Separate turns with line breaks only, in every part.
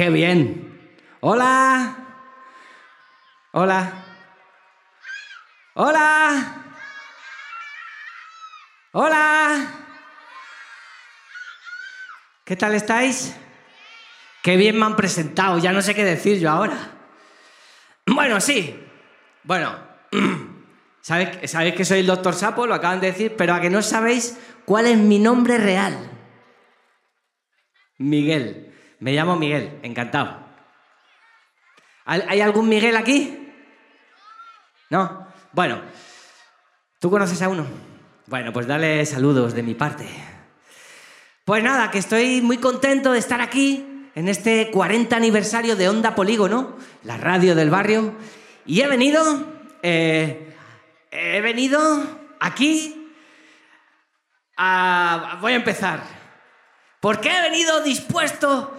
¡Qué bien! ¡Hola! ¡Hola! ¡Hola! ¡Hola! ¿Qué tal estáis? Qué bien me han presentado, ya no sé qué decir yo ahora. Bueno, sí. Bueno, ¿sabéis, sabéis que soy el doctor Sapo? Lo acaban de decir, pero a que no sabéis cuál es mi nombre real. Miguel. Me llamo Miguel, encantado. ¿Hay algún Miguel aquí? ¿No? Bueno, ¿tú conoces a uno? Bueno, pues dale saludos de mi parte. Pues nada, que estoy muy contento de estar aquí en este 40 aniversario de Onda Polígono, la radio del barrio, y he venido, eh, he venido aquí a... Voy a empezar. ¿Por qué he venido dispuesto?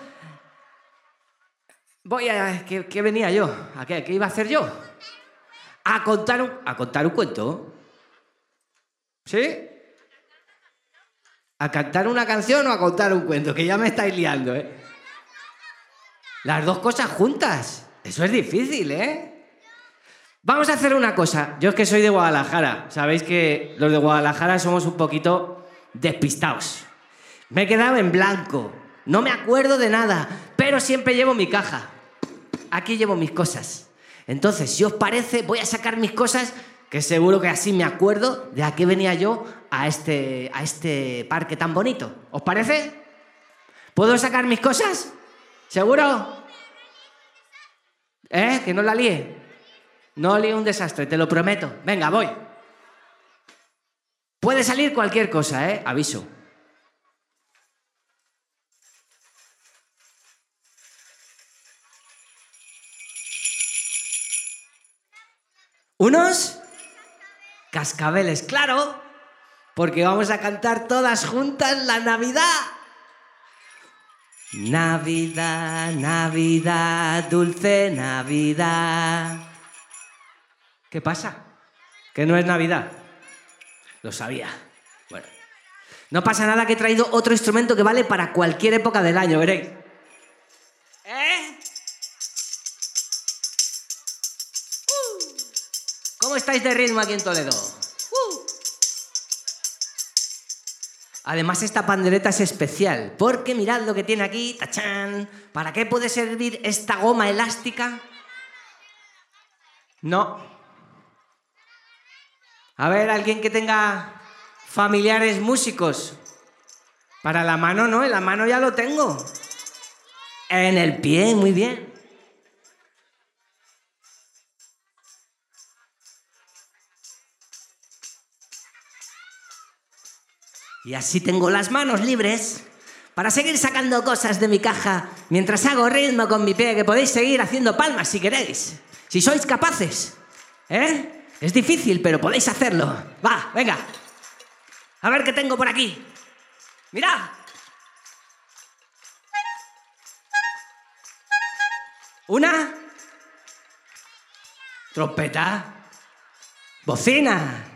Voy a... ¿Qué, venía yo? ¿A qué, qué, iba a hacer yo? A contar un, a contar un cuento. ¿Sí? ¿A cantar una canción o a contar un cuento? Que ya me estáis liando, ¿eh? Las dos cosas juntas. Eso es difícil, ¿eh? Vamos a hacer una cosa. Yo es que soy de Guadalajara. Sabéis que los de Guadalajara somos un poquito despistados. Me he quedado en blanco. No me acuerdo de nada. Pero siempre llevo mi caja. Aquí llevo mis cosas. Entonces, si os parece, voy a sacar mis cosas, que seguro que así me acuerdo de a qué venía yo a este, a este parque tan bonito. ¿Os parece? ¿Puedo sacar mis cosas? ¿Seguro? ¿Eh? Que no la líe. No líe un desastre, te lo prometo. Venga, voy. Puede salir cualquier cosa, ¿eh? Aviso. ¿Unos? Cascabeles, claro porque vamos a cantar todas juntas la Navidad. Navidad, Navidad, dulce Navidad. ¿Qué pasa? Que no es Navidad. Lo sabía. Bueno. No pasa nada que he traído otro instrumento que vale para cualquier época del año, veréis. ¿Cómo estáis de ritmo aquí en Toledo? Además, esta pandereta es especial, porque mirad lo que tiene aquí, tachán. ¿Para qué puede servir esta goma elástica? No. A ver, alguien que tenga familiares músicos. Para la mano, ¿no? En la mano ya lo tengo. En el pie, muy bien. Y así tengo las manos libres para seguir sacando cosas de mi caja mientras hago ritmo con mi pie, que podéis seguir haciendo palmas si queréis, si sois capaces. ¿Eh? Es difícil, pero podéis hacerlo. Va, venga. A ver qué tengo por aquí. Mirad. Una. Trompeta. Bocina.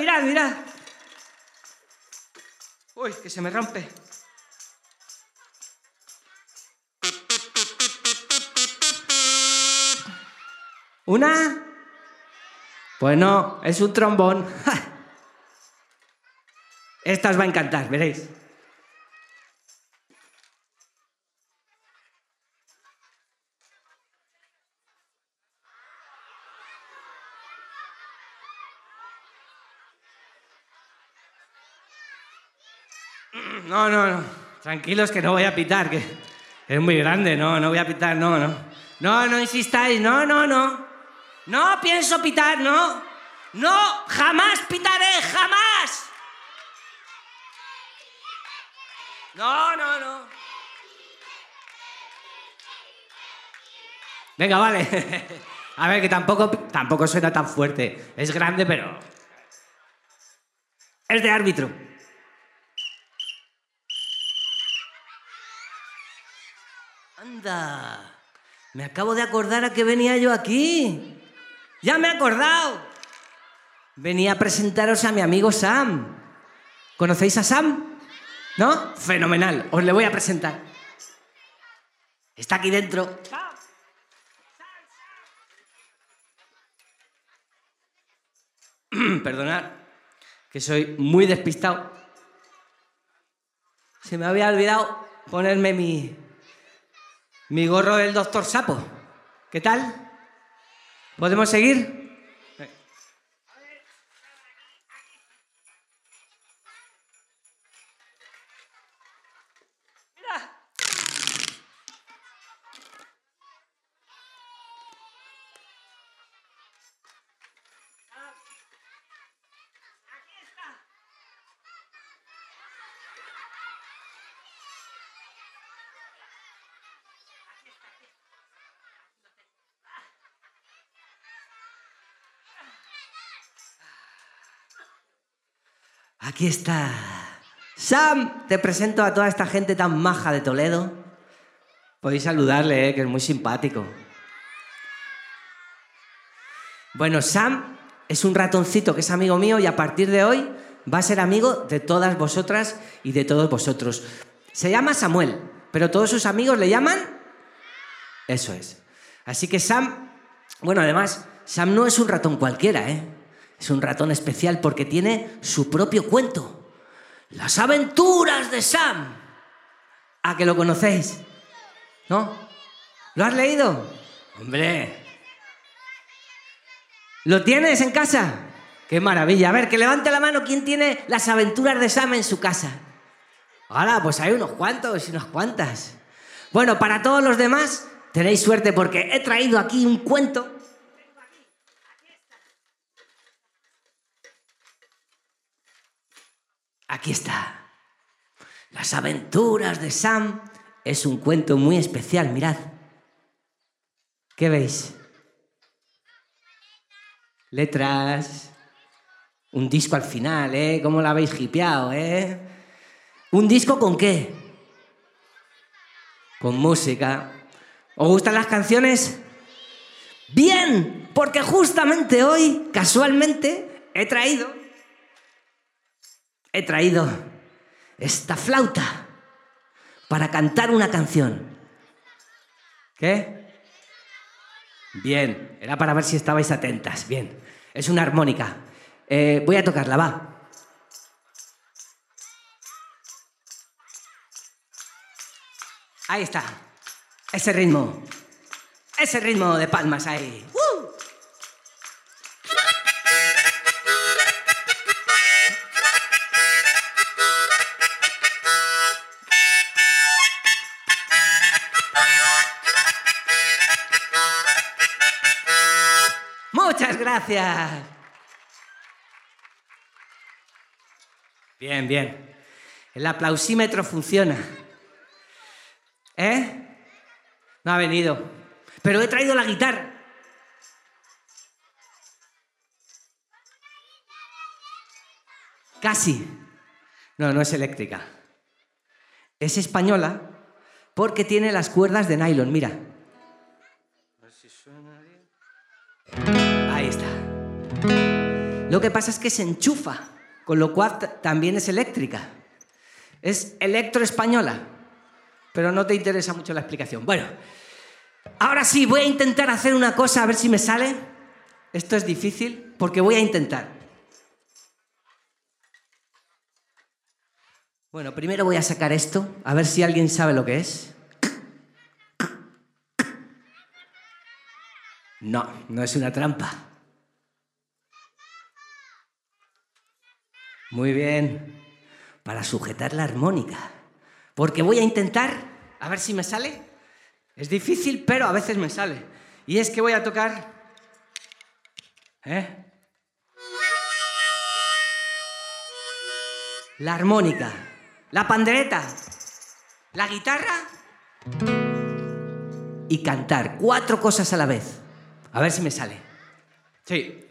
Mirad, mirad. Uy, que se me rompe. ¿Una? Pues no, es un trombón. Esta os va a encantar, veréis. No, no, no. Tranquilos que no voy a pitar, que es muy grande. No, no voy a pitar, no, no. No, no insistáis, no, no, no. No pienso pitar, no. No, jamás pitaré, jamás. No, no, no. Venga, vale. A ver, que tampoco, tampoco suena tan fuerte. Es grande, pero... Es de árbitro. Me acabo de acordar a que venía yo aquí. Ya me he acordado. Venía a presentaros a mi amigo Sam. ¿Conocéis a Sam? ¿No? Fenomenal. Os le voy a presentar. Está aquí dentro. Perdonad, que soy muy despistado. Se me había olvidado ponerme mi, mi gorro del doctor Sapo. ¿Qué tal? ¿Podemos seguir? Aquí está. Sam, te presento a toda esta gente tan maja de Toledo. Podéis saludarle, eh, que es muy simpático. Bueno, Sam es un ratoncito que es amigo mío y a partir de hoy va a ser amigo de todas vosotras y de todos vosotros. Se llama Samuel, pero todos sus amigos le llaman... Eso es. Así que Sam, bueno, además, Sam no es un ratón cualquiera, ¿eh? Es un ratón especial porque tiene su propio cuento. Las aventuras de Sam. ¿A que lo conocéis? ¿No? ¿Lo has leído? Hombre. ¿Lo tienes en casa? ¡Qué maravilla! A ver, que levante la mano quién tiene las aventuras de Sam en su casa. Ahora, pues hay unos cuantos y unas cuantas. Bueno, para todos los demás, tenéis suerte porque he traído aquí un cuento Aquí está. Las aventuras de Sam es un cuento muy especial, mirad. ¿Qué veis? Letras, un disco al final, ¿eh? ¿Cómo lo habéis hipeado, eh? ¿Un disco con qué? Con música. ¿Os gustan las canciones? Bien, porque justamente hoy, casualmente, he traído he traído esta flauta para cantar una canción. ¿Qué? Bien, era para ver si estabais atentas. Bien, es una armónica. Eh, voy a tocarla, va. Ahí está. Ese ritmo. Ese ritmo de palmas ahí. Gracias. Bien, bien. El aplausímetro funciona. ¿Eh? No ha venido. Pero he traído la guitarra. Casi. No, no es eléctrica. Es española porque tiene las cuerdas de nylon, mira. Lo que pasa es que se enchufa, con lo cual también es eléctrica. Es electroespañola, pero no te interesa mucho la explicación. Bueno, ahora sí, voy a intentar hacer una cosa a ver si me sale. Esto es difícil porque voy a intentar. Bueno, primero voy a sacar esto, a ver si alguien sabe lo que es. No, no es una trampa. Muy bien. Para sujetar la armónica. Porque voy a intentar, a ver si me sale. Es difícil, pero a veces me sale. Y es que voy a tocar... ¿eh? La armónica, la pandereta, la guitarra y cantar. Cuatro cosas a la vez. A ver si me sale. Sí.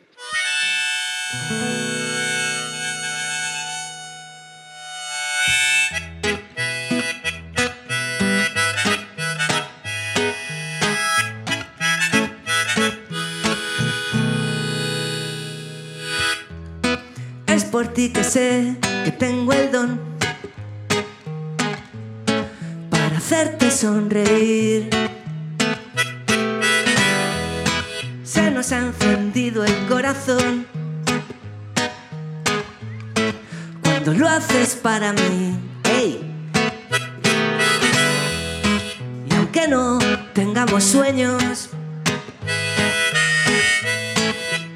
Haces para mí. ¡Ey! Y aunque no tengamos sueños,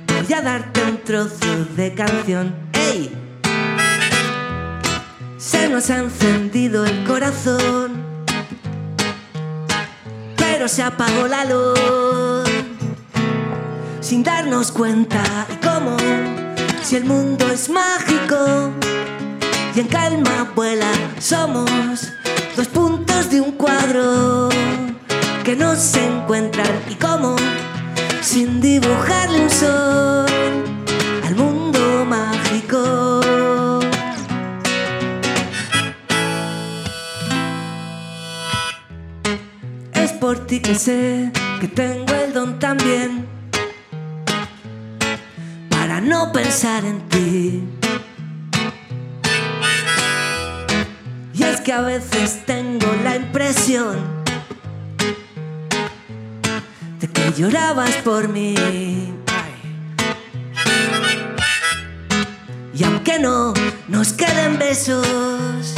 voy a darte un trozo de canción. ¡Ey! Se nos ha encendido el corazón, pero se apagó la luz sin darnos cuenta. ¿Y cómo? Si el mundo es mágico y en calma vuela, somos dos puntos de un cuadro que no se encuentran. ¿Y cómo? Sin dibujarle un sol al mundo mágico. Es por ti que sé que tengo el don también para no pensar en ti. Que a veces tengo la impresión de que llorabas por mí. Y aunque no nos queden besos,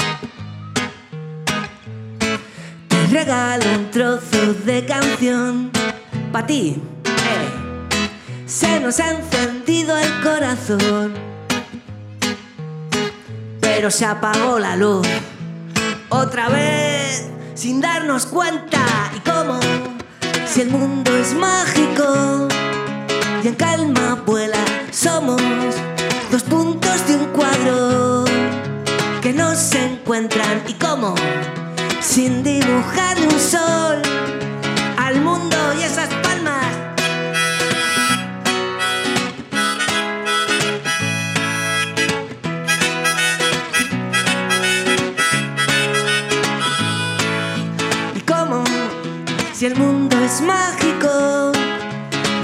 te regalo un trozo de canción para ti. Se nos ha encendido el corazón, pero se apagó la luz otra vez sin darnos cuenta. ¿Y cómo? Si el mundo es mágico y en calma vuela, somos dos puntos de un cuadro que no se encuentran. ¿Y cómo? Sin dibujarle un sol al mundo y esas palmas.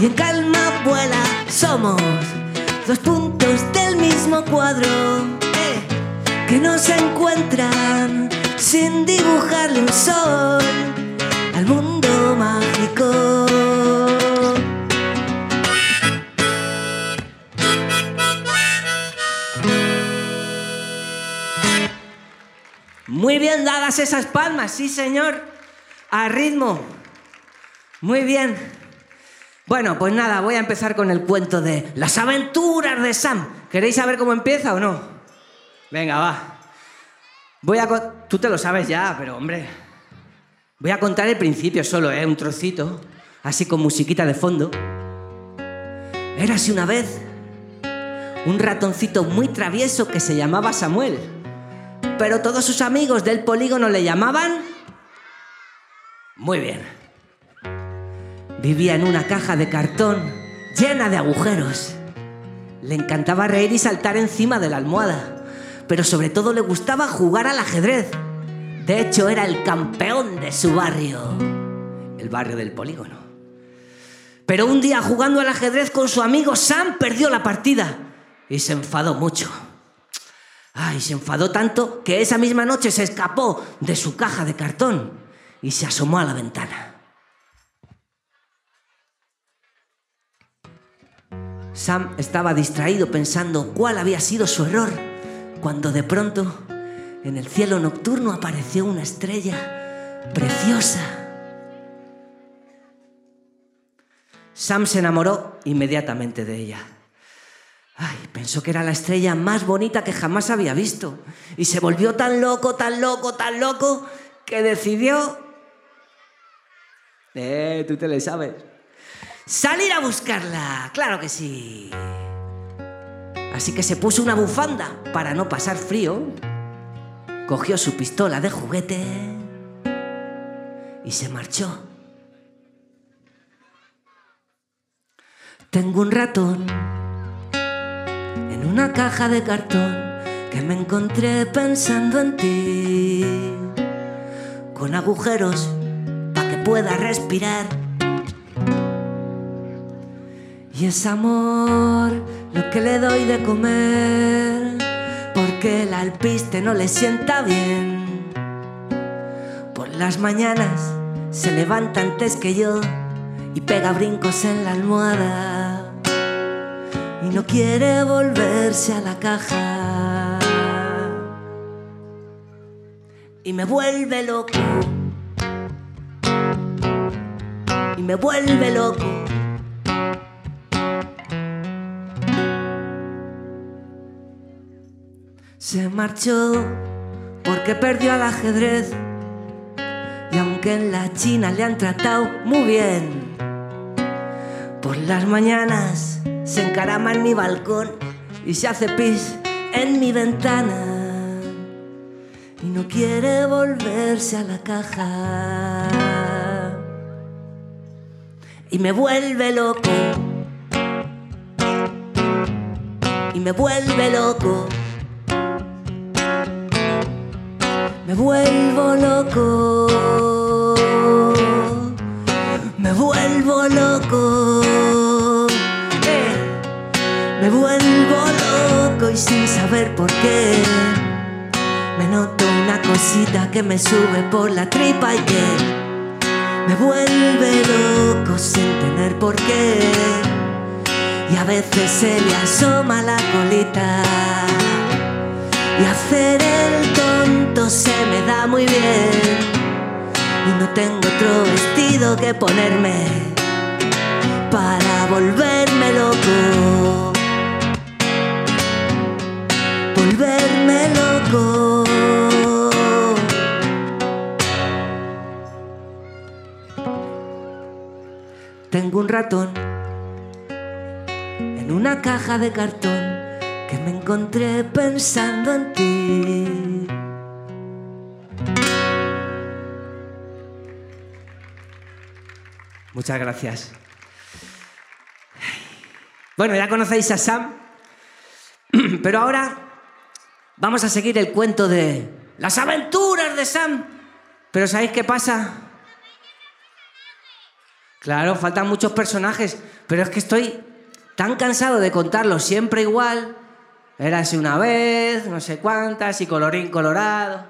Y en calma vuela, somos dos puntos del mismo cuadro eh, que no se encuentran sin dibujarle un sol al mundo mágico. Muy bien dadas esas palmas, sí señor, a ritmo. Muy bien. Bueno, pues nada, voy a empezar con el cuento de las aventuras de Sam. ¿Queréis saber cómo empieza o no? Venga, va. Voy a... Tú te lo sabes ya, pero hombre... Voy a contar el principio solo, ¿eh? Un trocito, así con musiquita de fondo. Érase una vez un ratoncito muy travieso que se llamaba Samuel. Pero todos sus amigos del polígono le llamaban... Muy bien. Vivía en una caja de cartón llena de agujeros. Le encantaba reír y saltar encima de la almohada, pero sobre todo le gustaba jugar al ajedrez. De hecho, era el campeón de su barrio, el barrio del polígono. Pero un día jugando al ajedrez con su amigo Sam perdió la partida y se enfadó mucho. Ay, se enfadó tanto que esa misma noche se escapó de su caja de cartón y se asomó a la ventana. Sam estaba distraído pensando cuál había sido su error, cuando de pronto en el cielo nocturno apareció una estrella preciosa. Sam se enamoró inmediatamente de ella. Ay, pensó que era la estrella más bonita que jamás había visto. Y se volvió tan loco, tan loco, tan loco, que decidió... Eh, tú te lo sabes. Salir a buscarla, claro que sí. Así que se puso una bufanda para no pasar frío. Cogió su pistola de juguete y se marchó. Tengo un ratón en una caja de cartón que me encontré pensando en ti. Con agujeros para que pueda respirar. Y es amor lo que le doy de comer, porque el alpiste no le sienta bien. Por las mañanas se levanta antes que yo y pega brincos en la almohada. Y no quiere volverse a la caja. Y me vuelve loco. Y me vuelve loco se marchó porque perdió al ajedrez. Y aunque en la China le han tratado muy bien por las mañanas se encarama en mi balcón y se hace pis en mi ventana. Y no quiere volverse a la caja. Y me vuelve loco. Y me vuelve loco me vuelvo loco me vuelvo loco eh. me vuelvo loco y sin saber por qué me noto una cosita que me sube por la tripa y que me vuelve loco sin tener por qué. Y a veces se le asoma la colita. Y hacer el se me da muy bien. Y no tengo otro vestido que ponerme para volverme loco. Volverme loco. Tengo un ratón en una caja de cartón que me encontré pensando en ti.
Muchas gracias. Bueno, ya conocéis a Sam, pero ahora vamos a seguir el cuento de las aventuras de Sam. Pero ¿sabéis qué pasa? Claro, faltan muchos personajes, pero es que estoy tan cansado de contarlos siempre igual. Érase una vez, no sé cuántas, y colorín colorado.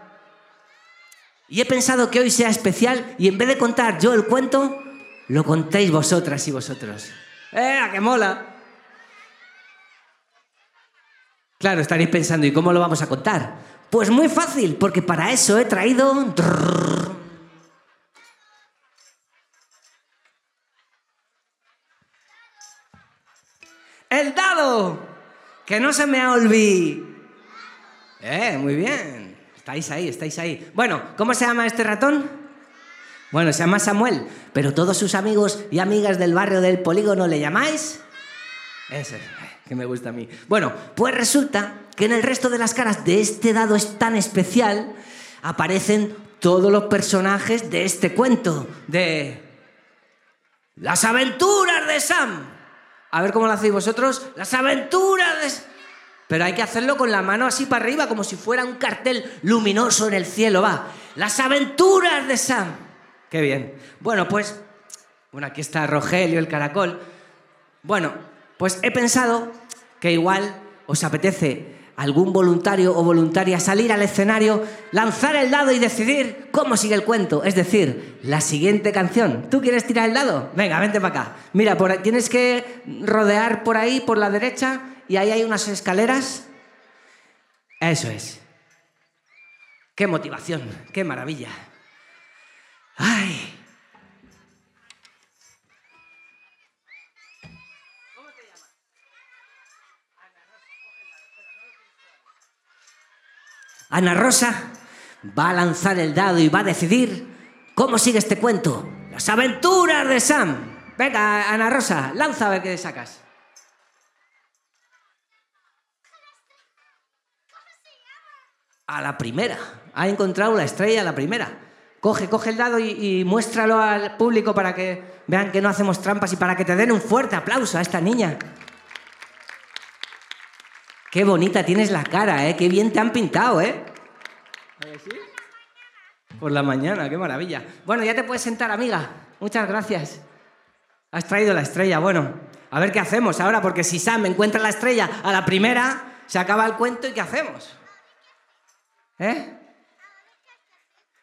Y he pensado que hoy sea especial y en vez de contar yo el cuento, lo contéis vosotras y vosotros. ¡Eh, a que mola! Claro, estaréis pensando, ¿y cómo lo vamos a contar? Pues muy fácil, porque para eso he traído... ¡El dado! Que no se me ha olvidado. Eh, muy bien. Estáis ahí, estáis ahí. Bueno, ¿cómo se llama este ratón? Bueno, se llama Samuel, pero todos sus amigos y amigas del barrio del polígono le llamáis. Ese, que me gusta a mí. Bueno, pues resulta que en el resto de las caras de este dado es tan especial aparecen todos los personajes de este cuento, de las aventuras de Sam. A ver cómo lo hacéis vosotros. Las aventuras de... Pero hay que hacerlo con la mano así para arriba, como si fuera un cartel luminoso en el cielo, va. Las aventuras de Sam. Qué bien. Bueno, pues... Bueno, aquí está Rogelio, el caracol. Bueno, pues he pensado que igual os apetece algún voluntario o voluntaria salir al escenario, lanzar el dado y decidir cómo sigue el cuento. Es decir, la siguiente canción. ¿Tú quieres tirar el dado? Venga, vente para acá. Mira, por tienes que rodear por ahí, por la derecha, y ahí hay unas escaleras. Eso es. Qué motivación, qué maravilla. Ay. Ana Rosa va a lanzar el dado y va a decidir cómo sigue este cuento. Las aventuras de Sam. Venga, Ana Rosa, lanza a ver qué sacas. A la primera. Ha encontrado la estrella a la primera. Coge, coge el dado y, y muéstralo al público para que vean que no hacemos trampas y para que te den un fuerte aplauso a esta niña. Qué bonita tienes la cara, ¿eh? Qué bien te han pintado, ¿eh? Por la mañana, qué maravilla. Bueno, ya te puedes sentar, amiga. Muchas gracias. Has traído la estrella. Bueno, a ver qué hacemos ahora, porque si Sam encuentra la estrella a la primera, se acaba el cuento y ¿qué hacemos? ¿Eh?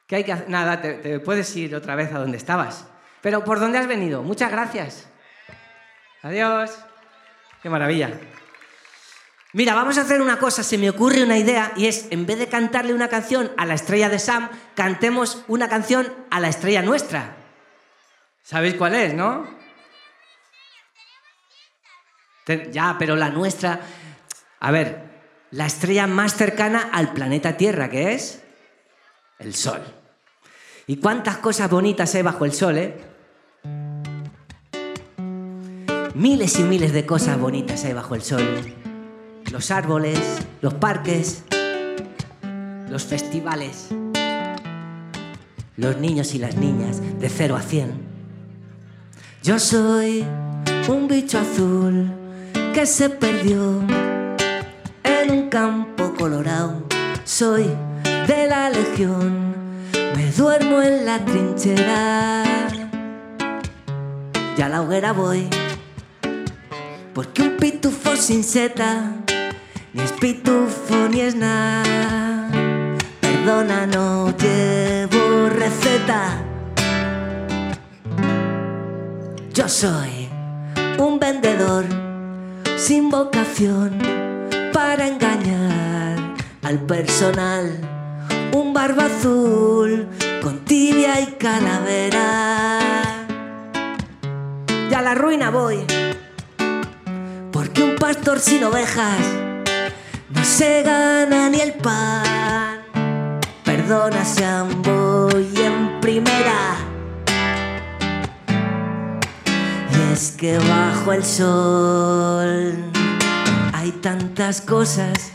¿Qué hay que hacer? Nada, te, puedes ir otra vez a donde estabas. Pero ¿por dónde has venido? Muchas gracias. Adiós. Qué maravilla. Mira, vamos a hacer una cosa, se me ocurre una idea y es, en vez de cantarle una canción a la estrella de Sam, cantemos una canción a la estrella nuestra. ¿Sabéis cuál es, no? Ya, pero la nuestra... A ver, la estrella más cercana al planeta Tierra, que es el Sol. ¿Y cuántas cosas bonitas hay bajo el Sol, eh? Miles y miles de cosas bonitas hay bajo el Sol los árboles, los parques, los festivales, los niños y las niñas de 0 a 100. Yo soy un bicho azul que se perdió en un campo colorado. Soy de la legión, me duermo en la trinchera. Ya a la hoguera voy, porque un pitufo sin seta ni es pitufo ni es nada. Perdona, no llevo receta. Yo soy un vendedor sin vocación para engañar al personal. Un barba azul con tibia y calavera. Y a la ruina voy. Porque un pastor sin ovejas no se gana ni el pan. Perdona, Sam, voy en primera. Y es que bajo el sol hay tantas cosas,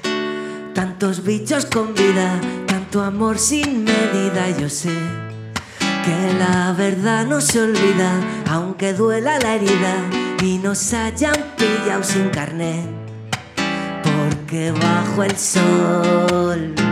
tantos bichos con vida, tanto amor sin medida. Yo sé que la verdad no se olvida, aunque duela la herida y nos hayan pillado sin carnet porque bajo el sol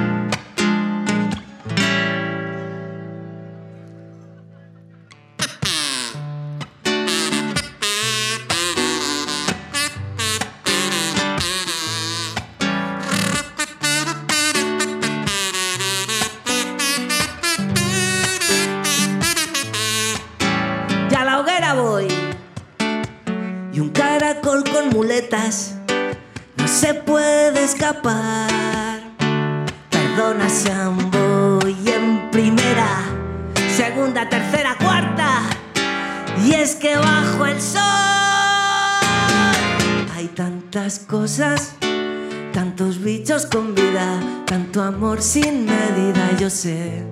amor sin medida. Yo sé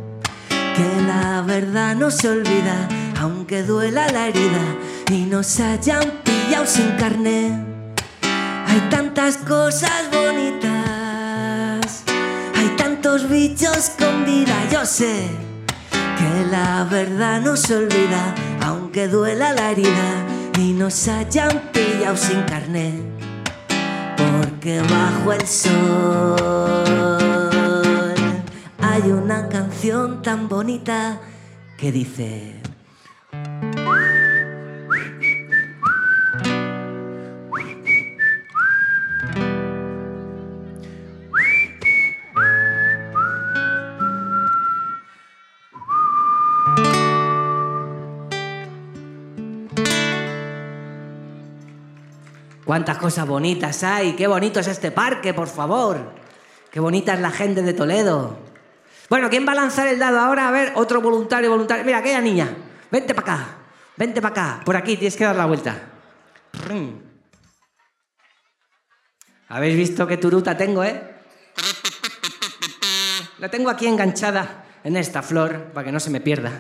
que la verdad no se olvida, aunque duela la herida y nos hayan pillado sin carne. Hay tantas cosas bonitas, hay tantos bichos con vida. Yo sé que la verdad no se olvida, aunque duela la herida y nos hayan pillado sin carne. Porque bajo el sol hay una canción tan bonita que dice... ¿Cuántas cosas bonitas hay? ¡Qué bonito es este parque, por favor! ¡Qué bonita es la gente de Toledo! Bueno, ¿quién va a lanzar el dado ahora? A ver, otro voluntario, voluntario. Mira, aquella niña. Vente para acá. Vente para acá. Por aquí, tienes que dar la vuelta. ¿Habéis visto qué turuta tengo, eh? La tengo aquí enganchada en esta flor para que no se me pierda.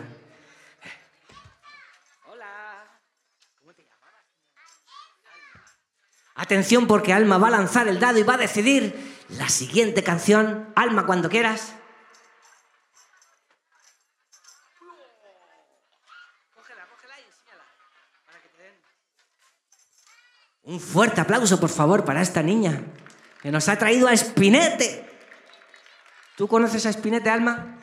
Atención porque Alma va a lanzar el dado y va a decidir la siguiente canción. Alma, cuando quieras. Un fuerte aplauso, por favor, para esta niña que nos ha traído a Espinete. ¿Tú conoces a Espinete, Alma?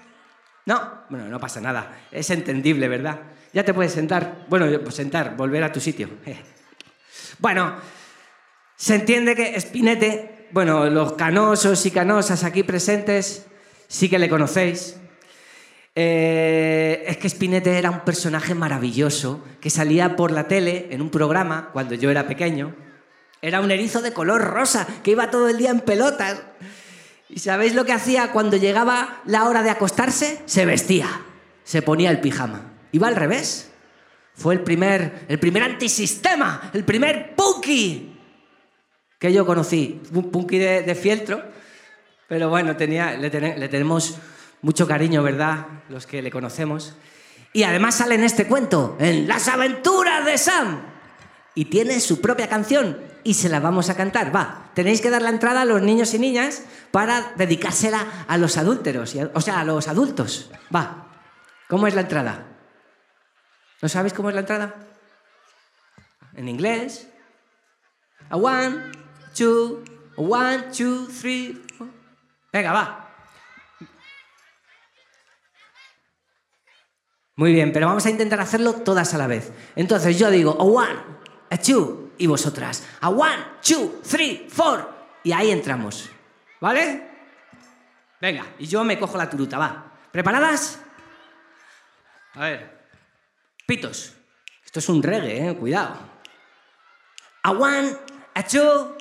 No, bueno, no pasa nada. Es entendible, ¿verdad? Ya te puedes sentar. Bueno, pues sentar, volver a tu sitio. Bueno, se entiende que Espinete, bueno, los canosos y canosas aquí presentes sí que le conocéis. Eh, es que Spinete era un personaje maravilloso que salía por la tele en un programa cuando yo era pequeño. Era un erizo de color rosa que iba todo el día en pelotas. ¿Y sabéis lo que hacía cuando llegaba la hora de acostarse? Se vestía, se ponía el pijama. Iba al revés. Fue el primer, el primer antisistema, el primer punky que yo conocí. Un punky de, fieltro, pero bueno, le tenemos mucho cariño, ¿verdad? Los que le conocemos. Y además sale en este cuento, en Las aventuras de Sam. Y tiene su propia canción y se la vamos a cantar. Va, tenéis que dar la entrada a los niños y niñas para dedicársela a los adúlteros, o sea, a los adultos. Va, ¿cómo es la entrada? ¿No sabéis cómo es la entrada? En inglés. A one, two, a one, two, three. Venga, va. Muy bien, pero vamos a intentar hacerlo todas a la vez. Entonces yo digo a one, a two, y vosotras a one, two, three, four. Y ahí entramos. ¿Vale? Venga, y yo me cojo la turuta, va. ¿Preparadas? A ver. Pitos. Esto es un reggae, eh. Cuidado. A one, a two.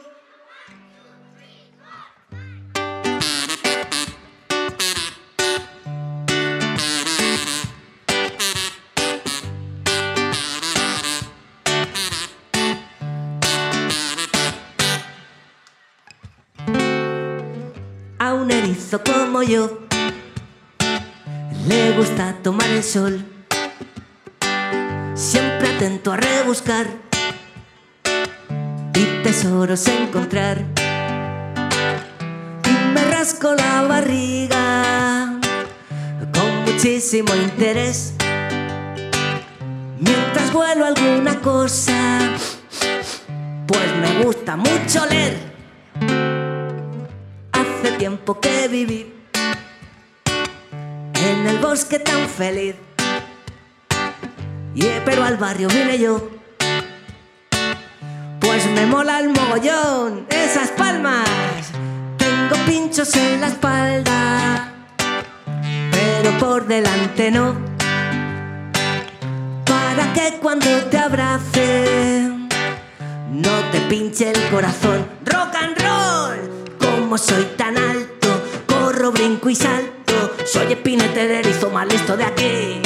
Le gusta tomar el sol, siempre atento a rebuscar y tesoros encontrar. Y me rasco la barriga con muchísimo interés mientras vuelo alguna cosa, pues me gusta mucho leer. Hace tiempo que viví en el bosque tan feliz. Y pero al barrio vine yo. Pues me mola el mogollón, esas palmas. Tengo pinchos en la espalda, pero por delante no. Para que cuando te abrace no te pinche el corazón. Rock and roll, como soy tan alto, corro, brinco y salto. Soy espinete erizo más listo de aquí.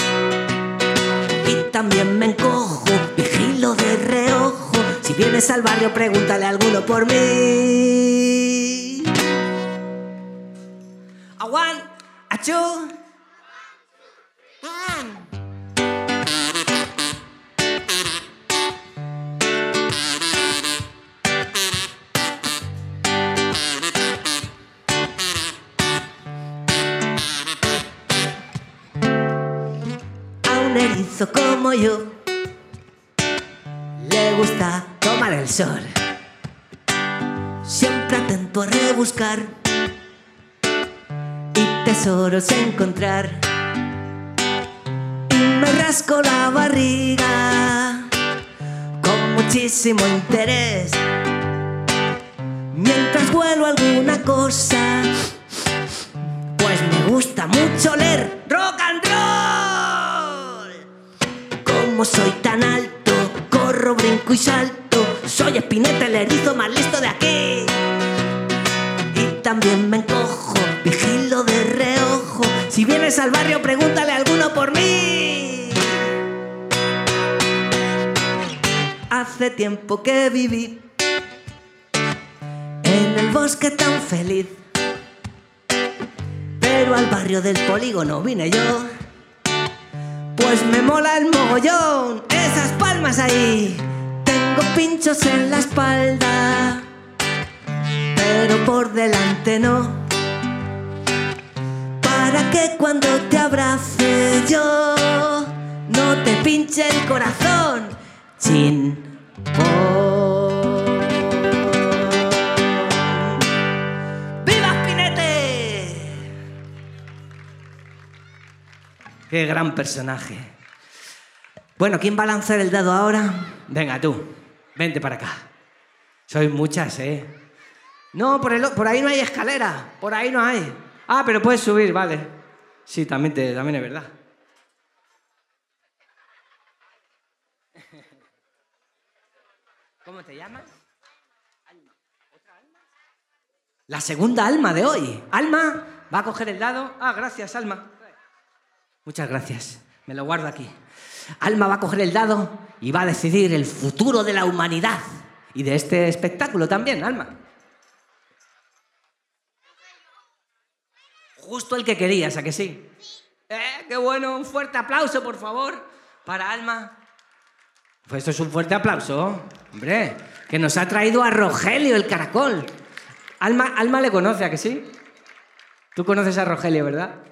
Y también me encojo, vigilo de reojo. Si vienes al barrio, pregúntale a alguno por mí. A one, a two. Como yo le gusta tomar el sol. Siempre atento a rebuscar y tesoros encontrar. Y me rasco la barriga con muchísimo interés. Mientras vuelo alguna cosa pues me gusta mucho leer rock and. Soy tan alto, corro, brinco y salto. Soy Espinete, el erizo más listo de aquí. Y también me encojo, vigilo de reojo. Si vienes al barrio, pregúntale a alguno por mí. Hace tiempo que viví en el bosque tan feliz pero al barrio del polígono vine yo. Pues me mola el mogollón, esas palmas ahí. Tengo pinchos en la espalda, pero por delante no. Para que cuando te abrace yo no te pinche el corazón. Chin. ¡Viva Qué gran personaje. Bueno, ¿quién va a lanzar el dado ahora? Venga, tú. Vente para acá. Sois muchas, ¿eh? No, por, el por ahí no hay escalera. Por ahí no hay. Ah, pero puedes subir, vale.
Sí, también, te, también es verdad. ¿Cómo te llamas? ¿Otra alma? La segunda alma de hoy. Alma va a coger el dado. Ah, gracias, Alma. Muchas gracias. Me lo guardo aquí. Alma va a coger el dado y va a decidir el futuro de la humanidad y de este espectáculo también, Alma. Justo el que querías, ¿a que sí? ¿Eh? ¡Qué bueno! Un fuerte aplauso, por favor, para Alma. Pues esto es un fuerte aplauso, hombre, que nos ha traído a Rogelio, el caracol. Alma, Alma le conoce, ¿a que sí? Tú conoces a Rogelio, ¿verdad?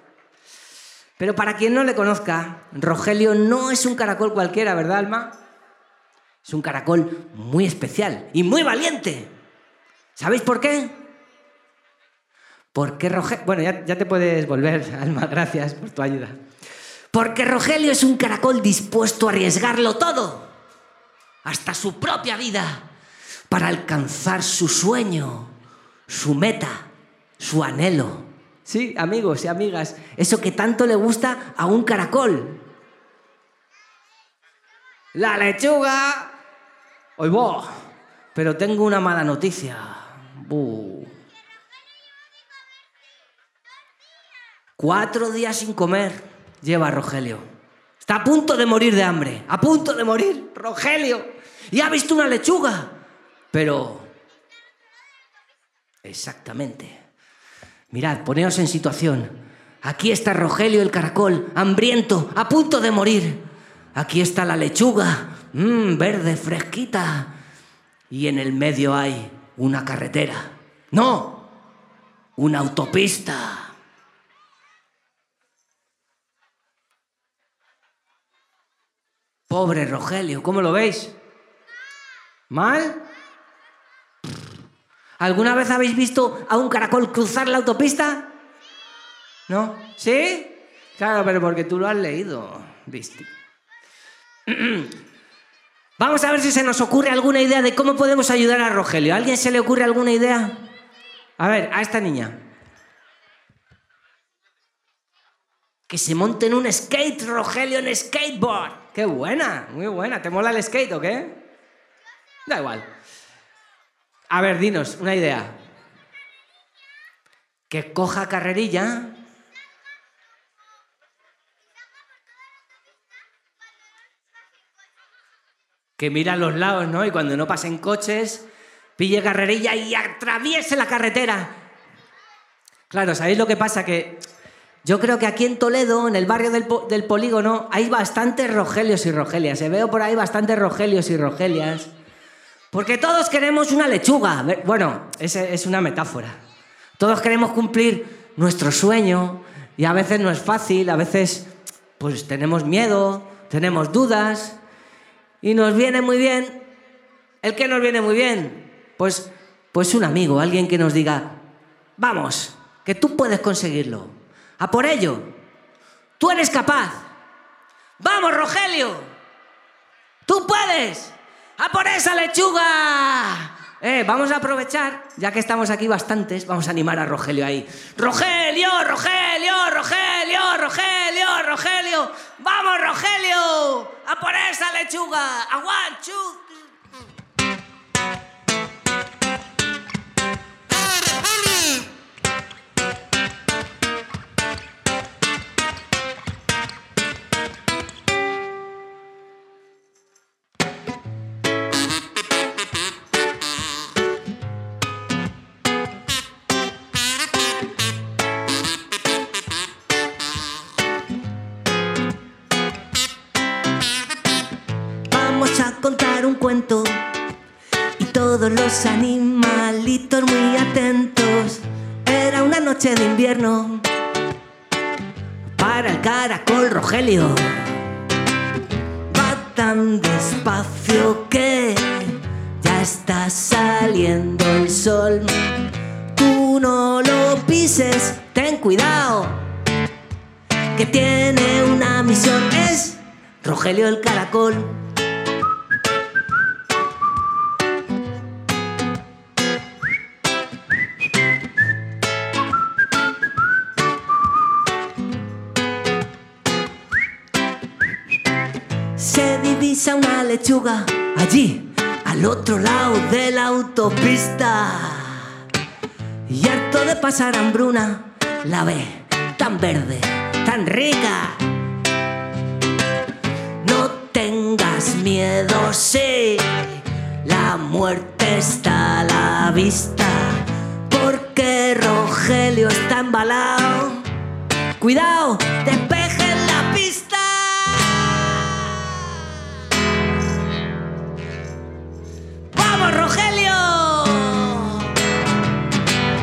Pero para quien no le conozca, Rogelio no es un caracol cualquiera, ¿verdad, Alma? Es un caracol muy especial y muy valiente. ¿Sabéis por qué? Porque Rogelio... Bueno, ya, ya te puedes volver, Alma, gracias por tu ayuda. Porque Rogelio es un caracol dispuesto a arriesgarlo todo, hasta su propia vida, para alcanzar su sueño, su meta, su anhelo. Sí, amigos y amigas, eso que tanto le gusta a un caracol. La lechuga. Hoy voy. Pero tengo una mala noticia. Buh. Cuatro días sin comer lleva Rogelio. Está a punto de morir de hambre. A punto de morir. Rogelio. Y ha visto una lechuga. Pero... Exactamente. Mirad, poneos en situación. Aquí está Rogelio el caracol, hambriento, a punto de morir. Aquí está la lechuga, mmm, verde, fresquita. Y en el medio hay una carretera. No, una autopista. Pobre Rogelio, ¿cómo lo veis? ¿Mal? ¿Alguna vez habéis visto a un caracol cruzar la autopista? ¿No? ¿Sí? Claro, pero porque tú lo has leído, ¿viste? Vamos a ver si se nos ocurre alguna idea de cómo podemos ayudar a Rogelio. ¿A alguien se le ocurre alguna idea? A ver, a esta niña. Que se monte en un skate, Rogelio, en skateboard. ¡Qué buena! Muy buena. ¿Te mola el skate o qué? Da igual. A ver, dinos una idea. Que coja carrerilla. Que mira a los lados, ¿no? Y cuando no pasen coches, pille carrerilla y atraviese la carretera. Claro, ¿sabéis lo que pasa? Que yo creo que aquí en Toledo, en el barrio del, del polígono, hay bastantes Rogelios y Rogelias. Se veo por ahí bastantes Rogelios y Rogelias. Porque todos queremos una lechuga. Bueno, esa es una metáfora. Todos queremos cumplir nuestro sueño y a veces no es fácil, a veces pues tenemos miedo, tenemos dudas y nos viene muy bien. ¿El que nos viene muy bien? Pues, pues un amigo, alguien que nos diga, vamos, que tú puedes conseguirlo. A por ello. Tú eres capaz. Vamos, Rogelio. Tú puedes. ¡A por esa lechuga! Eh, vamos a aprovechar, ya que estamos aquí bastantes, vamos a animar a Rogelio ahí. ¡Rogelio, Rogelio, Rogelio, Rogelio, Rogelio! ¡Vamos, Rogelio! ¡A por esa lechuga! ¡A one, two, los animalitos muy atentos. Era una noche de invierno para el caracol Rogelio. Va tan despacio que ya está saliendo el sol. Tú no lo pises, ten cuidado, que tiene una misión. Es Rogelio el caracol.
Divisa una lechuga allí, al otro lado de la autopista. Y harto de pasar hambruna, la ve tan verde, tan rica. No tengas miedo, sí, la muerte está a la vista. Porque Rogelio está embalado. Cuidado, despejen ¡Vamos, Rogelio!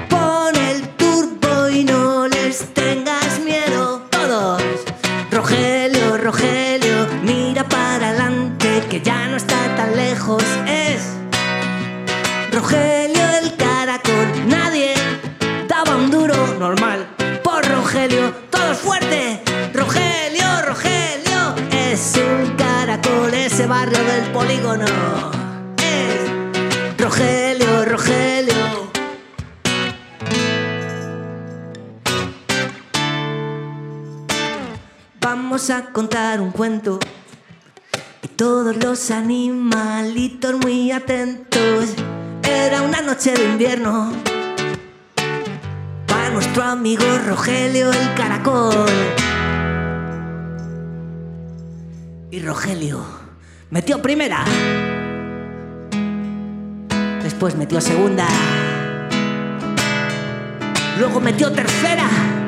Pon el turbo y no les tengas miedo todos. Rogelio, Rogelio, mira para adelante que ya no está tan lejos. Es Vamos a contar un cuento y todos los animalitos muy atentos. Era una noche de invierno para nuestro amigo Rogelio el caracol. Y Rogelio metió primera. Después metió segunda. Luego metió tercera.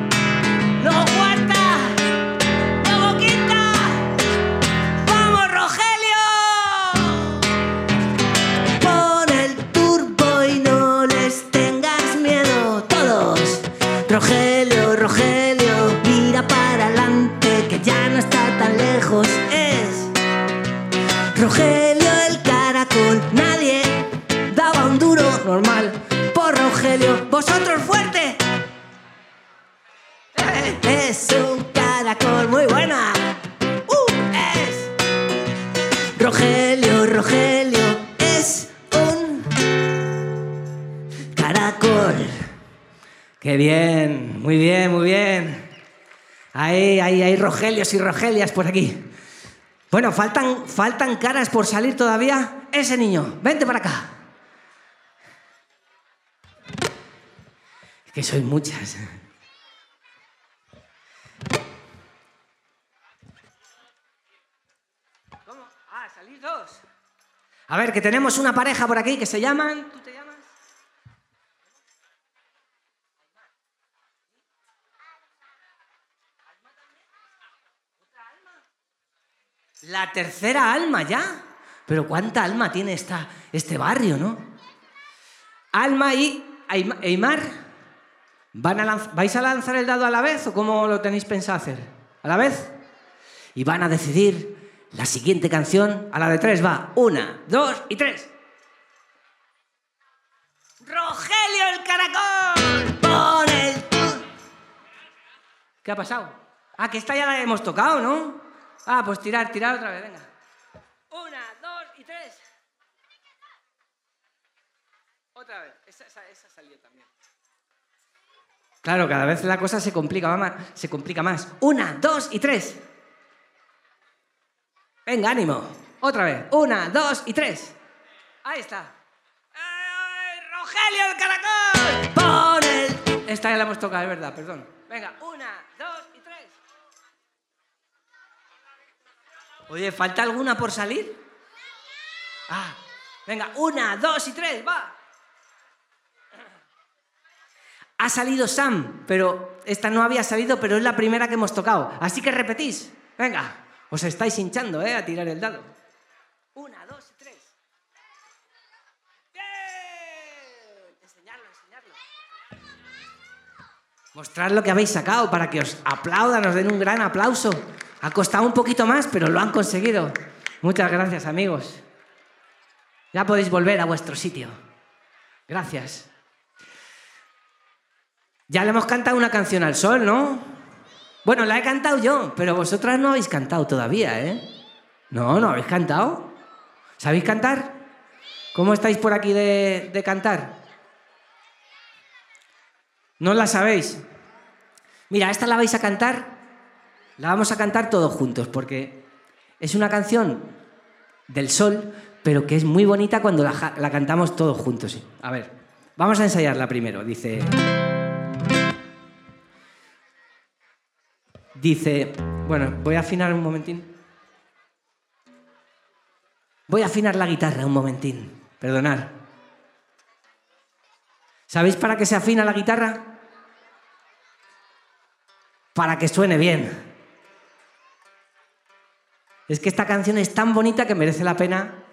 Rogelio el caracol. Nadie daba un duro normal por Rogelio. Vosotros fuerte. Eh, Es un caracol muy buena. Uh, es Rogelio, Rogelio es un caracol. Qué bien, muy bien, muy bien. Ahí, ahí, hay Rogelios y Rogelias por aquí. Bueno, faltan, faltan caras por salir todavía. Ese niño, vente para acá. Que sois muchas. ¿Cómo? Ah, salís dos. A ver, que tenemos una pareja por aquí que se llaman. ¿Tú te llamas? La tercera alma ya. Pero cuánta alma tiene esta, este barrio, ¿no? Alma y Eimar. ¿Van a ¿Vais a lanzar el dado a la vez o cómo lo tenéis pensado hacer? ¿A la vez? Y van a decidir la siguiente canción. A la de tres va. Una, dos y tres. ¡Rogelio el caracol! ¡Pon el ¿Qué ha pasado? Ah, que esta ya la hemos tocado, ¿no? Ah, pues tirar, tirar otra vez, venga. Una, dos y tres. Otra vez. Esa, esa, esa salió también. Claro, cada vez la cosa se complica más. Se complica más. Una, dos y tres. Venga, ánimo. Otra vez. Una, dos y tres. Ahí está. ¡Ay, ¡Rogelio el caracol! ¡Pon el... Esta ya la hemos tocado, es verdad, perdón. Venga, una, dos y tres. Oye, ¿falta alguna por salir? Ah, venga, una, dos y tres, va. Ha salido Sam, pero esta no había salido, pero es la primera que hemos tocado. Así que repetís. Venga, os estáis hinchando, ¿eh? A tirar el dado. Una, dos y tres. ¡Bien! Enseñarlo, enseñarlo. Mostrad lo que habéis sacado para que os aplaudan, os den un gran aplauso. Ha costado un poquito más, pero lo han conseguido. Muchas gracias, amigos. Ya podéis volver a vuestro sitio. Gracias. Ya le hemos cantado una canción al sol, ¿no? Bueno, la he cantado yo, pero vosotras no habéis cantado todavía, ¿eh? No, no habéis cantado. ¿Sabéis cantar? ¿Cómo estáis por aquí de, de cantar? ¿No la sabéis? Mira, esta la vais a cantar, la vamos a cantar todos juntos, porque Es una canción del sol, pero que es muy bonita cuando la, cantamos todos juntos. A ver, vamos a ensayarla primero. Dice. Dice. Bueno, voy a afinar un momentín. Voy a afinar la guitarra un momentín. Perdonad. ¿Sabéis para qué se afina la guitarra? Para que suene bien. Es que esta canción es tan bonita que merece la pena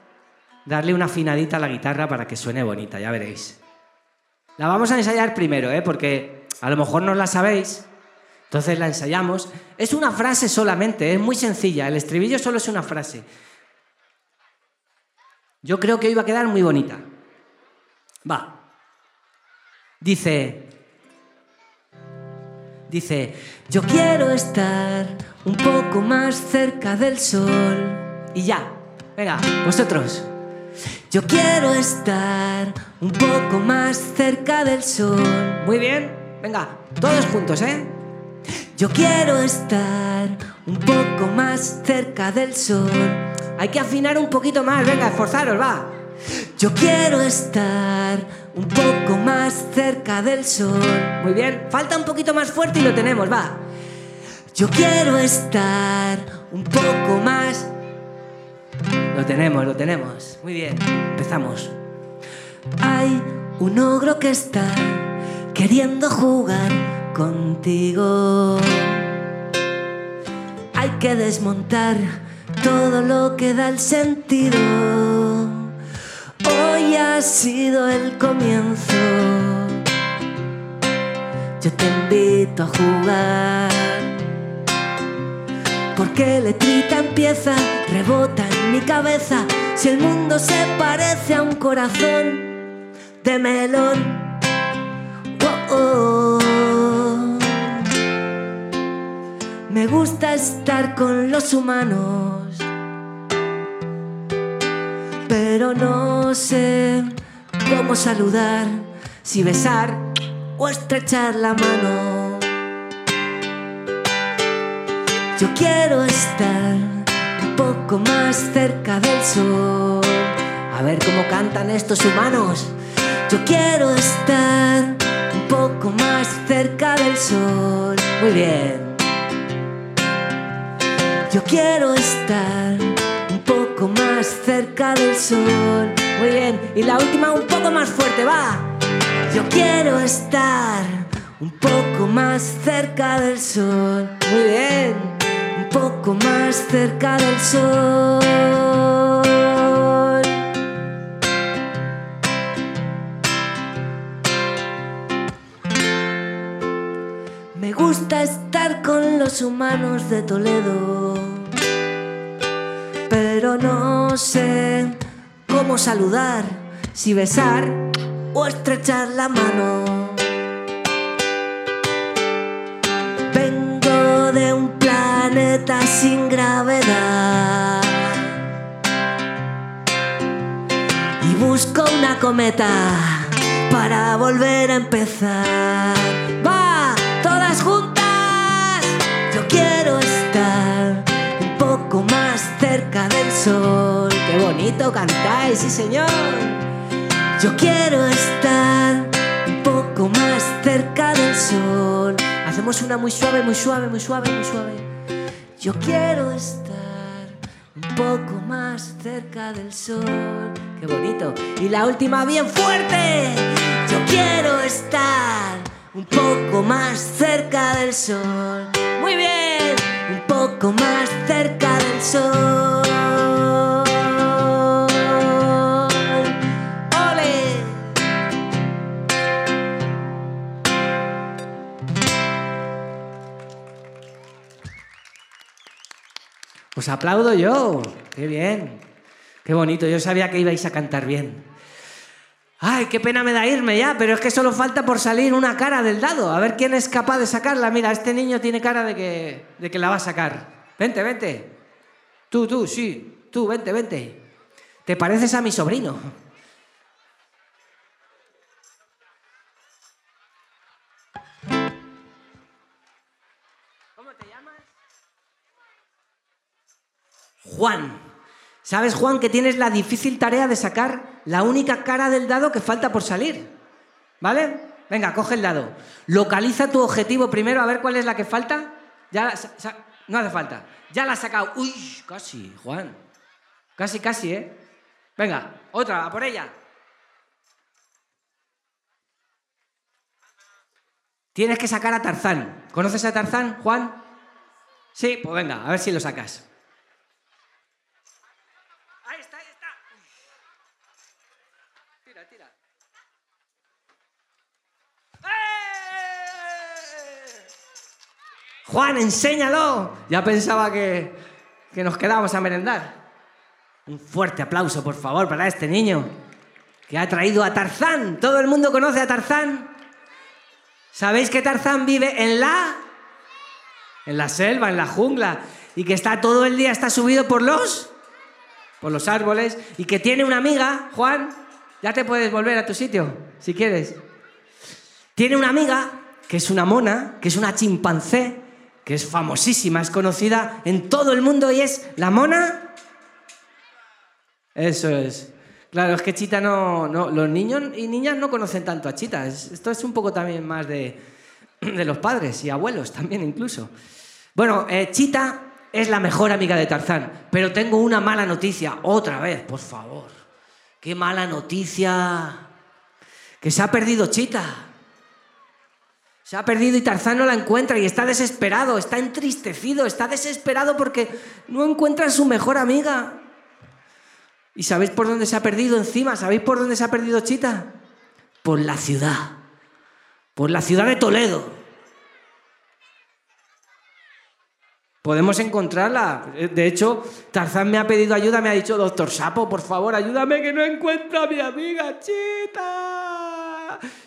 darle una afinadita a la guitarra para que suene bonita, ya veréis. La vamos a ensayar primero, ¿eh? porque a lo mejor no la sabéis. Entonces la ensayamos. Es una frase solamente, es muy sencilla. El estribillo solo es una frase. Yo creo que hoy va a quedar muy bonita. Va. Dice. Dice, yo quiero estar un poco más cerca del sol. Y ya. Venga, vosotros. Yo quiero estar un poco más cerca del sol. Muy bien. Venga, todos juntos, ¿eh? Yo quiero estar un poco más cerca del sol. Hay que afinar un poquito más, venga, esforzaros, va. Yo quiero estar un poco más cerca del sol. Muy bien, falta un poquito más fuerte y lo tenemos, va. Yo quiero estar un poco más. Lo tenemos, lo tenemos. Muy bien, empezamos. Hay un ogro que está queriendo jugar contigo. Hay que desmontar todo lo que da el sentido. Hoy ha sido el comienzo. Yo te invito a jugar. Porque letrita empieza, rebota en mi cabeza. Si el mundo se parece a un corazón de melón. Oh, oh. Me gusta estar con los humanos, pero no sé cómo saludar, si besar o estrechar la mano. Yo quiero estar un poco más cerca del sol. A ver cómo cantan estos humanos. Yo quiero estar un poco más cerca del sol. Muy bien. Yo quiero estar un poco más cerca del sol. Muy bien. Y la última un poco más fuerte, va. Yo quiero estar un poco más cerca del sol. Muy bien. Un poco más cerca del sol. Me gusta estar con los humanos de Toledo, pero no sé cómo saludar, si besar o estrechar la mano. Planeta sin gravedad y busco una cometa para volver a empezar. ¡Va! ¡Todas juntas! Yo quiero estar un poco más cerca del sol. ¡Qué bonito cantáis, sí señor! Yo quiero estar un poco más cerca del sol. Hacemos una muy suave, muy suave, muy suave, muy suave. Yo quiero estar un poco más cerca del sol. Qué bonito. Y la última bien fuerte. Yo quiero estar un poco más cerca del sol. Muy bien. Un poco más cerca del sol. Os aplaudo yo. Qué bien. Qué bonito. Yo sabía que ibais a cantar bien. Ay, qué pena me da irme ya, pero es que solo falta por salir una cara del dado. A ver quién es capaz de sacarla. Mira, este niño tiene cara de que, de que la va a sacar. Vente, vente. Tú, tú, sí. Tú, vente, vente. Te pareces a mi sobrino. ¿Cómo te llamas? Juan. ¿Sabes, Juan, que tienes la difícil tarea de sacar la única cara del dado que falta por salir? ¿Vale? Venga, coge el dado. Localiza tu objetivo primero, a ver cuál es la que falta. Ya no hace falta. Ya la has sacado. Uy, casi, Juan. Casi, casi, ¿eh? Venga, otra, a por ella. Tienes que sacar a Tarzán. ¿Conoces a Tarzán, Juan? Sí, pues venga, a ver si lo sacas. Ahí está, ahí está. Tira, tira. ¡Eh! Juan, enséñalo. Ya pensaba que, que nos quedábamos a merendar. Un fuerte aplauso, por favor, para este niño que ha traído a Tarzán. ¿Todo el mundo conoce a Tarzán? ¿Sabéis que Tarzán vive en la en la selva, en la jungla, y que está todo el día, está subido por los, por los árboles, y que tiene una amiga, Juan, ya te puedes volver a tu sitio, si quieres. Tiene una amiga que es una mona, que es una chimpancé, que es famosísima, es conocida en todo el mundo y es la mona. Eso es. Claro, es que Chita no, no los niños y niñas no conocen tanto a Chita. Esto es un poco también más de, de los padres y abuelos también incluso. Bueno, eh, Chita es la mejor amiga de Tarzán, pero tengo una mala noticia, otra vez, por favor. Qué mala noticia. Que se ha perdido Chita. Se ha perdido y Tarzán no la encuentra y está desesperado, está entristecido, está desesperado porque no encuentra a su mejor amiga. ¿Y sabéis por dónde se ha perdido encima? ¿Sabéis por dónde se ha perdido Chita? Por la ciudad. Por la ciudad de Toledo. Podemos encontrarla. De hecho, Tarzán me ha pedido ayuda, me ha dicho, doctor Sapo, por favor, ayúdame que no encuentro a mi amiga Chita.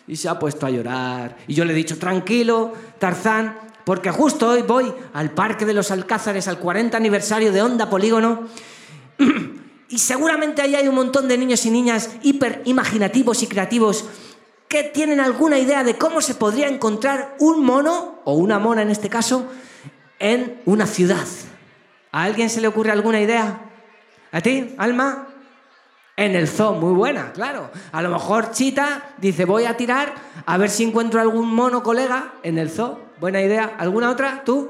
Y se ha puesto a llorar. Y yo le he dicho, tranquilo, Tarzán, porque justo hoy voy al Parque de los Alcázares, al 40 aniversario de Onda Polígono. Y seguramente ahí hay un montón de niños y niñas hiper imaginativos y creativos que tienen alguna idea de cómo se podría encontrar un mono, o una mona en este caso, en una ciudad. ¿A alguien se le ocurre alguna idea? ¿A ti, Alma? En el zoo, muy buena, claro. A lo mejor Chita dice, voy a tirar a ver si encuentro algún mono colega en el zoo. Buena idea. ¿Alguna otra? ¿Tú?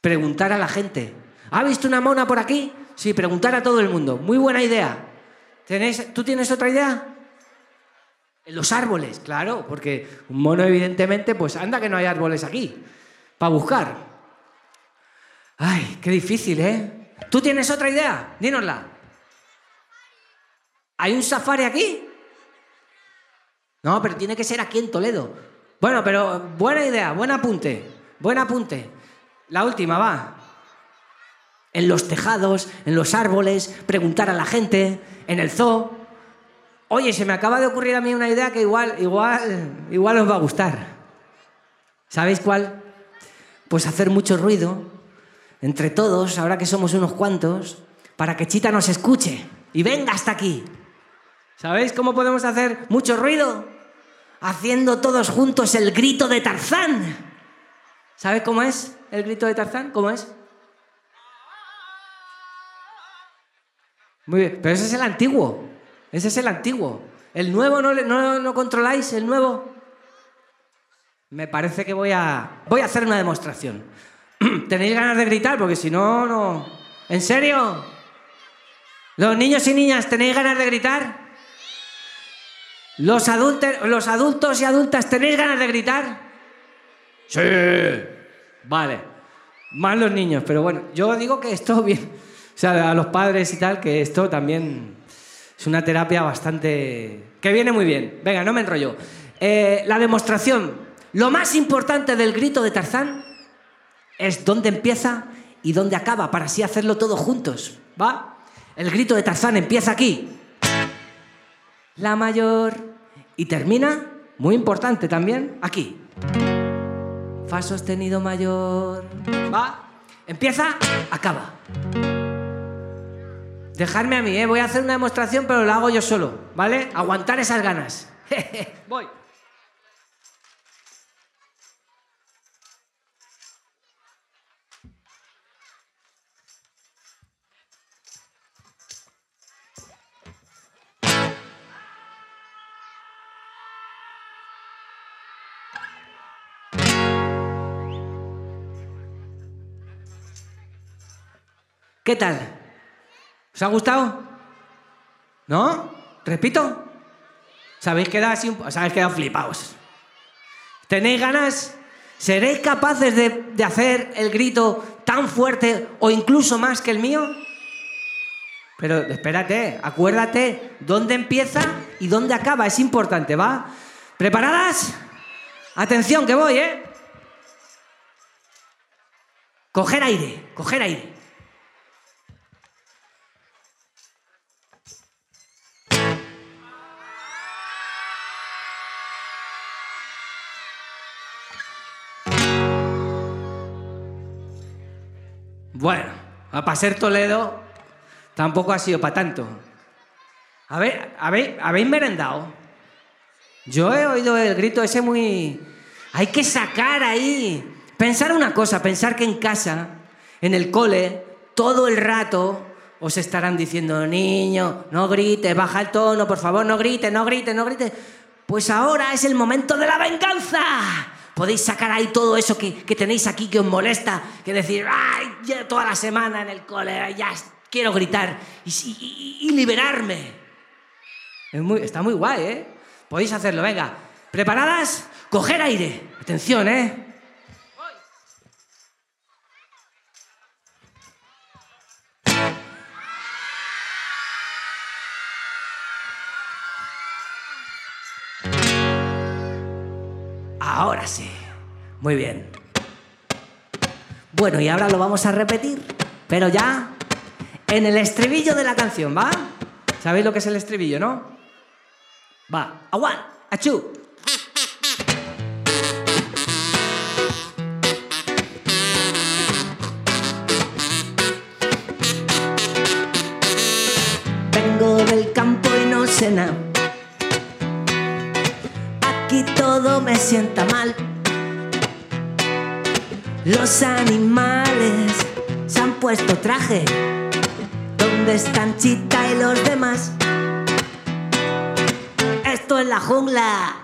Preguntar a la gente. ¿Ha visto una mona por aquí? Sí, preguntar a todo el mundo. Muy buena idea. ¿Tú tienes otra idea? En los árboles, claro, porque un mono evidentemente, pues anda que no hay árboles aquí, para buscar. Ay, qué difícil, ¿eh? ¿Tú tienes otra idea? Dínosla. ¿Hay un safari aquí? No, pero tiene que ser aquí en Toledo. Bueno, pero buena idea, buen apunte, buen apunte. La última, va en los tejados, en los árboles, preguntar a la gente, en el zoo. Oye, se me acaba de ocurrir a mí una idea que igual, igual, igual os va a gustar. ¿Sabéis cuál? Pues hacer mucho ruido entre todos, ahora que somos unos cuantos, para que Chita nos escuche y venga hasta aquí. ¿Sabéis cómo podemos hacer mucho ruido? Haciendo todos juntos el grito de Tarzán. ¿Sabes cómo es el grito de Tarzán? ¿Cómo es? Muy bien, pero ese es el antiguo. Ese es el antiguo. ¿El nuevo no, no, controláis? ¿El nuevo? Me parece que voy a, voy a hacer una demostración. ¿Tenéis ganas de gritar? Porque si no, no. ¿En serio? ¿Los niños y niñas tenéis ganas de gritar? ¿Los, adultos, los adultos y adultas tenéis ganas de gritar? Sí. Vale. Más los niños, pero bueno, yo digo que esto bien. O sea, a los padres y tal, que esto también es una terapia bastante... que viene muy bien. Venga, no me enrollo. Eh, la demostración. Lo más importante del grito de Tarzán es dónde empieza y dónde acaba, para así hacerlo todos juntos. ¿Va? El grito de Tarzán empieza aquí. La mayor. Y termina, muy importante también, aquí. Fa sostenido mayor. ¿Va? Empieza, acaba. Dejarme a mí, ¿eh? Voy a hacer una demostración, pero lo hago yo solo, ¿vale? Aguantar esas ganas. Voy. ¿Qué tal? ¿Os ha gustado? ¿No? ¿Repito? ¿Os habéis quedado así? Os habéis quedado flipaos. ¿Tenéis ganas? ¿Seréis capaces de, de hacer el grito tan fuerte o incluso más que el mío? Pero espérate, acuérdate dónde empieza y dónde acaba. Es importante, ¿va? ¿Preparadas? Atención, que voy, ¿eh? Coger aire, coger aire. Bueno, para ser Toledo tampoco ha sido para tanto. ¿habéis, ¿habéis merendado? Yo he oído el grito ese muy... Hay que sacar ahí. Pensar una cosa, pensar que en casa, en el cole, todo el rato os estarán diciendo, niño, no grites, baja el tono, por favor, no grites, no grites, no grites. Pues ahora es el momento de la venganza. Podéis sacar ahí todo eso que, que tenéis aquí que os molesta, que decir, ay, toda la semana en el cole, ya quiero gritar y, liberarme. Muy- está muy guay, ¿eh? Podéis hacerlo, venga. ¿Preparadas? Coger aire. Atención, ¿eh? Ahora sí. Muy bien. Bueno, y ahora lo vamos a repetir, pero ya en el estribillo de la canción, ¿va? ¿Sabéis lo que es el estribillo, no? Va, a one, a two. Vengo del campo y no sé nada. Todo me sienta mal. Los animales se han puesto traje. ¿Dónde están Chita y los demás? Esto es la jungla.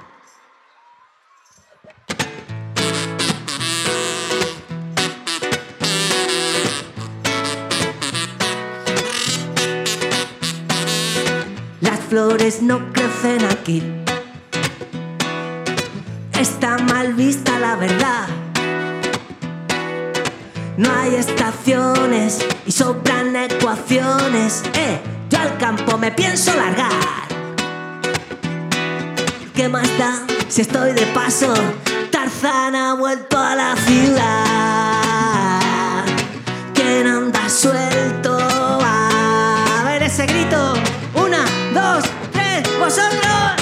Las flores no crecen aquí. Está mal vista la verdad. No hay estaciones y sobran ecuaciones. Eh, yo al campo me pienso largar. ¿Qué más da si estoy de paso? Tarzán ha vuelto a la ciudad. ¿Quién anda suelto? A ver ese grito. Una, dos, tres, vosotros.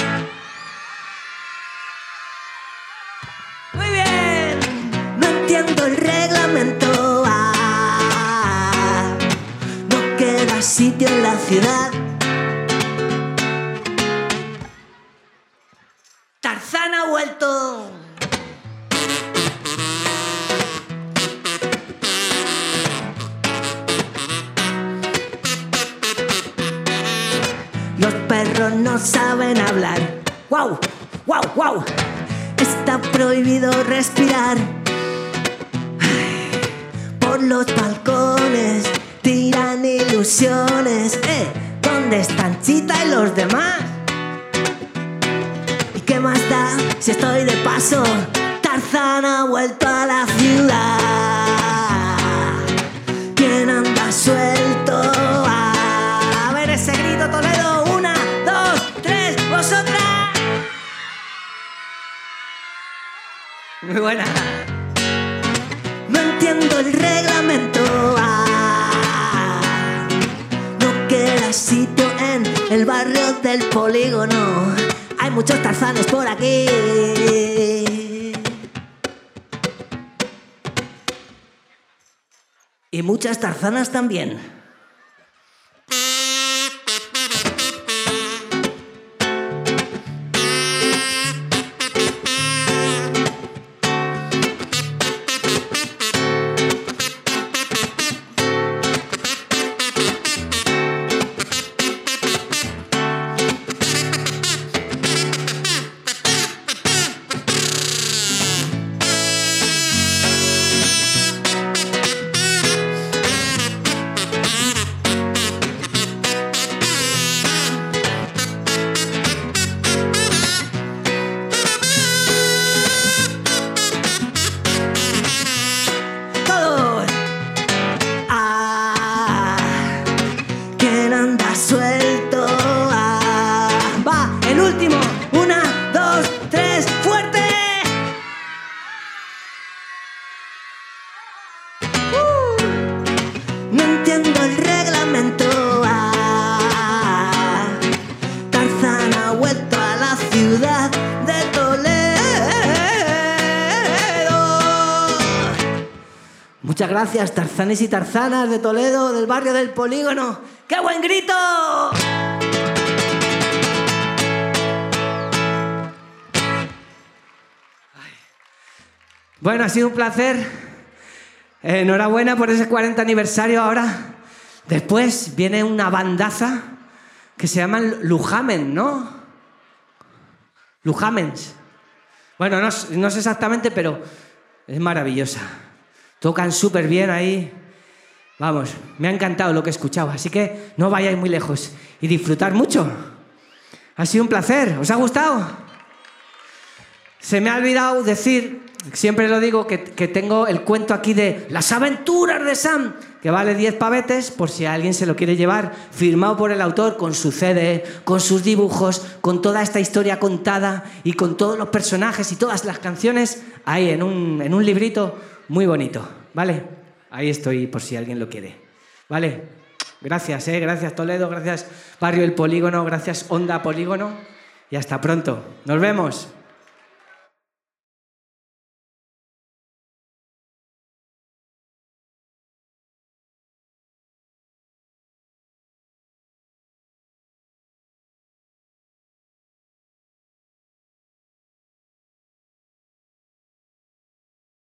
Sitio en la ciudad. Tarzán ha vuelto. Los perros no saben hablar. ¡Wow! ¡Wow! ¡Wow! Está prohibido respirar. Por los balcones ilusiones. ¡Eh! ¿Dónde están Chita y los demás? ¿Y qué más da si estoy de paso? Tarzán ha vuelto a la ciudad. ¿Quién anda suelto? A ver ese grito Toledo. Una, dos, tres, vosotras. Muy buena. No entiendo el reglamento. Sitio en el barrio del polígono. Hay muchos tarzanes por aquí. Y muchas tarzanas también. Gracias, tarzanes y tarzanas de Toledo, del barrio del Polígono. ¡Qué buen grito! Bueno, ha sido un placer. Enhorabuena por ese 40 aniversario ahora. Después viene una bandaza que se llaman Lujamen, ¿no? Lujamens. Bueno, no, no sé exactamente, pero es maravillosa. Tocan súper bien ahí. Vamos, me ha encantado lo que he escuchado, así que no vayáis muy lejos y disfrutar mucho. Ha sido un placer, ¿os ha gustado? Se me ha olvidado decir, siempre lo digo, que, tengo el cuento aquí de Las aventuras de Sam, que vale 10 pavetes por si alguien se lo quiere llevar, firmado por el autor con su CD, con sus dibujos, con toda esta historia contada y con todos los personajes y todas las canciones ahí en un, en un librito muy bonito, ¿vale? Ahí estoy por si alguien lo quiere. ¿Vale? Gracias, ¿eh? Gracias Toledo, gracias Barrio El Polígono, gracias Onda Polígono y hasta pronto. Nos vemos.